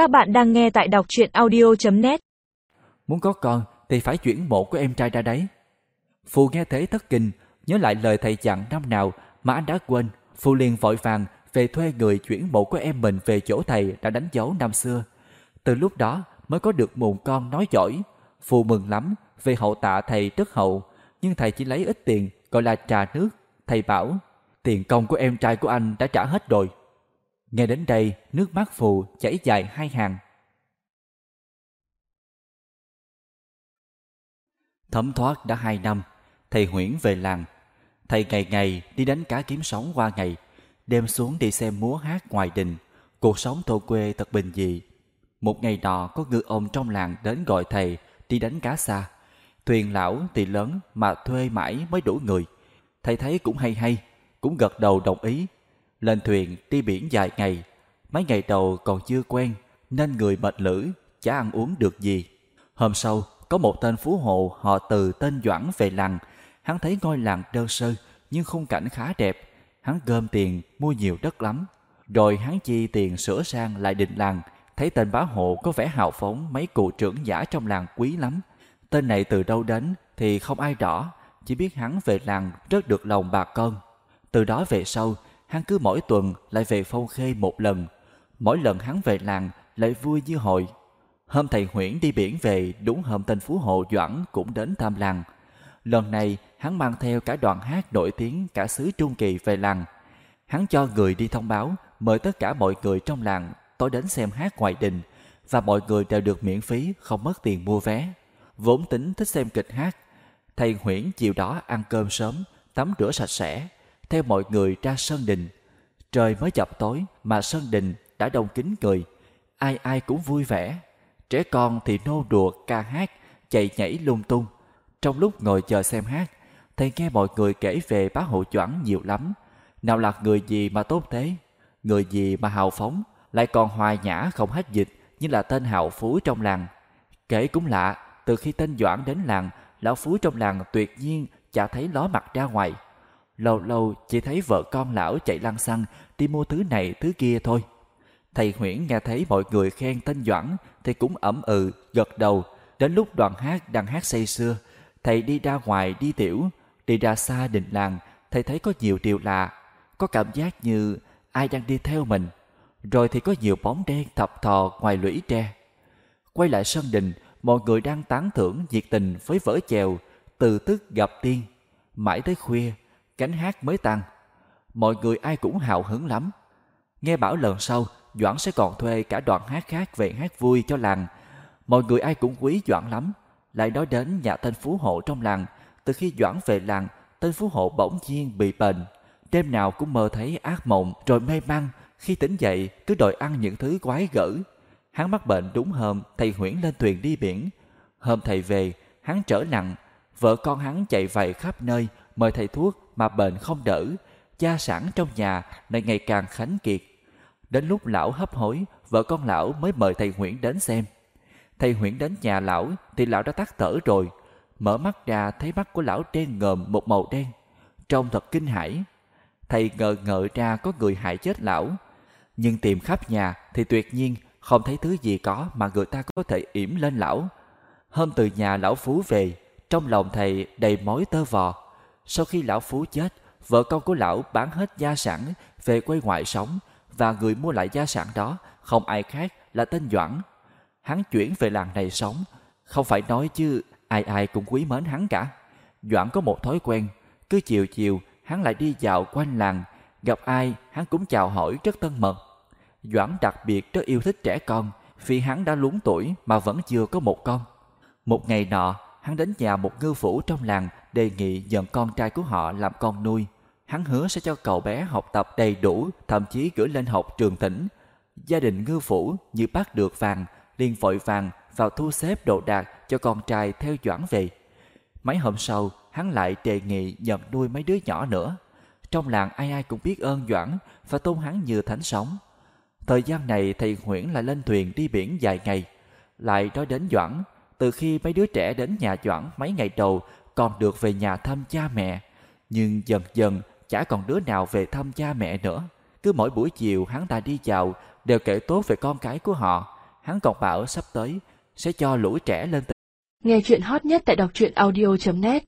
Các bạn đang nghe tại đọc truyện audio.net Muốn có con thì phải chuyển mộ của em trai ra đấy. Phù nghe thế thất kinh, nhớ lại lời thầy dặn năm nào mà anh đã quên. Phù liền vội vàng về thuê người chuyển mộ của em mình về chỗ thầy đã đánh dấu năm xưa. Từ lúc đó mới có được mùn con nói giỏi. Phù mừng lắm về hậu tạ thầy rất hậu, nhưng thầy chỉ lấy ít tiền gọi là trà nước. Thầy bảo, tiền công của em trai của anh đã trả hết rồi. Nghe đến đây, nước mắt Phù chảy dài hai hàng. Thấm thoát đã hai năm, thầy Huyễn về làng. Thầy ngày ngày đi đánh cá kiếm sống qua ngày, đêm xuống đi xem múa hát ngoài đình. Cuộc sống thôn quê thật bình dị. Một ngày nọ có ngư ông trong làng đến gọi thầy đi đánh cá xa. Thuyền lão thì lớn mà thuê mãi mới đủ người. Thầy thấy cũng hay hay, cũng gật đầu đồng ý. Lên thuyền đi biển dài ngày, mấy ngày đầu còn chưa quen nên người mệt lử, chả ăn uống được gì. Hôm sau, có một tên phú hộ họ từ tên Doãn về làng. Hắn thấy ngôi làng đơn sơ nhưng khung cảnh khá đẹp. Hắn gom tiền mua nhiều đất lắm. Rồi hắn chi tiền sửa sang lại đình làng. Thấy tên bá hộ có vẻ hào phóng mấy cụ trưởng giả trong làng quý lắm. Tên này từ đâu đến thì không ai rõ. Chỉ biết hắn về làng rất được lòng bà con. Từ đó về sau, hắn cứ mỗi tuần lại về phong khê một lần. Mỗi lần hắn về làng lại vui như hội Hôm thầy Huyễn đi biển về đúng hôm tên Phú Hộ Doãn cũng đến thăm làng. Lần này hắn mang theo cả đoàn hát nổi tiếng cả xứ Trung Kỳ về làng. Hắn cho người đi thông báo mời tất cả mọi người trong làng tối đến xem hát ngoài đình và mọi người đều được miễn phí không mất tiền mua vé. Vốn tính thích xem kịch hát. Thầy Huyễn chiều đó ăn cơm sớm, tắm rửa sạch sẽ, theo mọi người ra sân đình. Trời mới chập tối mà sân đình đã đông kín người, ai ai cũng vui vẻ Trẻ con thì nô đùa ca hát, chạy nhảy lung tung. Trong lúc ngồi chờ xem hát, thầy nghe mọi người kể về bá hộ choảng nhiều lắm. Nào là người gì mà tốt thế, người gì mà hào phóng, lại còn hoài nhã không hết dịch như là tên hào phú trong làng. Kể cũng lạ, từ khi tên Doãn đến làng, lão phú trong làng tuyệt nhiên chả thấy ló mặt ra ngoài. Lâu lâu chỉ thấy vợ con lão chạy lăng xăng đi mua thứ này thứ kia thôi. Thầy Huyễn nghe thấy mọi người khen tên Doãn thì cũng ẩm ừ, gật đầu. Đến lúc đoàn hát đang hát say sưa, thầy đi ra ngoài đi tiểu, đi ra xa đình làng, thầy thấy có nhiều điều lạ, có cảm giác như ai đang đi theo mình. Rồi thì có nhiều bóng đen thập thò ngoài lũy tre. Quay lại sân đình, mọi người đang tán thưởng nhiệt tình với vở chèo, từ tức gặp tiên. Mãi tới khuya, cánh hát mới tăng. Mọi người ai cũng hào hứng lắm. Nghe bảo lần sau, Doãn sẽ còn thuê cả đoạn hát khác về hát vui cho làng. Mọi người ai cũng quý Doãn lắm. Lại nói đến nhà tên phú hộ trong làng. Từ khi Doãn về làng, tên phú hộ bỗng nhiên bị bệnh. Đêm nào cũng mơ thấy ác mộng rồi mê man. Khi tỉnh dậy cứ đòi ăn những thứ quái gở. Hắn mắc bệnh đúng hôm thầy Huyễn lên thuyền đi biển. Hôm thầy về, hắn trở nặng. Vợ con hắn chạy vầy khắp nơi mời thầy thuốc mà bệnh không đỡ. Gia sản trong nhà lại ngày càng khánh kiệt Đến lúc lão hấp hối, vợ con lão mới mời thầy Nguyễn đến xem. Thầy Nguyễn đến nhà lão thì lão đã tắt thở rồi. Mở mắt ra thấy mắt của lão đen ngòm một màu đen. Trông thật kinh hãi. Thầy ngờ ngợ ra có người hại chết lão. Nhưng tìm khắp nhà thì tuyệt nhiên không thấy thứ gì có mà người ta có thể yểm lên lão. Hôm từ nhà lão Phú về, trong lòng thầy đầy mối tơ vò. Sau khi lão Phú chết, vợ con của lão bán hết gia sản về quê ngoại sống và người mua lại gia sản đó không ai khác là tên Doãn. Hắn chuyển về làng này sống, không phải nói chứ ai ai cũng quý mến hắn cả. Doãn có một thói quen, cứ chiều chiều hắn lại đi dạo quanh làng, gặp ai hắn cũng chào hỏi rất thân mật. Doãn đặc biệt rất yêu thích trẻ con vì hắn đã lún tuổi mà vẫn chưa có một con. Một ngày nọ, hắn đến nhà một ngư phủ trong làng đề nghị nhận con trai của họ làm con nuôi. Hắn hứa sẽ cho cậu bé học tập đầy đủ, thậm chí gửi lên học trường tỉnh. Gia đình ngư phủ như bắt được vàng, liền vội vàng vào thu xếp đồ đạc cho con trai theo Doãn về. Mấy hôm sau, hắn lại đề nghị nhận nuôi mấy đứa nhỏ nữa. Trong làng ai ai cũng biết ơn Doãn và tôn hắn như thánh sống. Thời gian này thầy Nguyễn lại lên thuyền đi biển dài ngày. Lại nói đến Doãn, từ khi mấy đứa trẻ đến nhà Doãn mấy ngày đầu, còn được về nhà thăm cha mẹ. Nhưng dần dần, chả còn đứa nào về thăm cha mẹ nữa. Cứ mỗi buổi chiều, hắn ta đi chào, đều kể tốt về con cái của họ. hắn còn bảo sắp tới, sẽ cho lũ trẻ lên Nghe chuyện hot nhất tại đọc truyện audio.net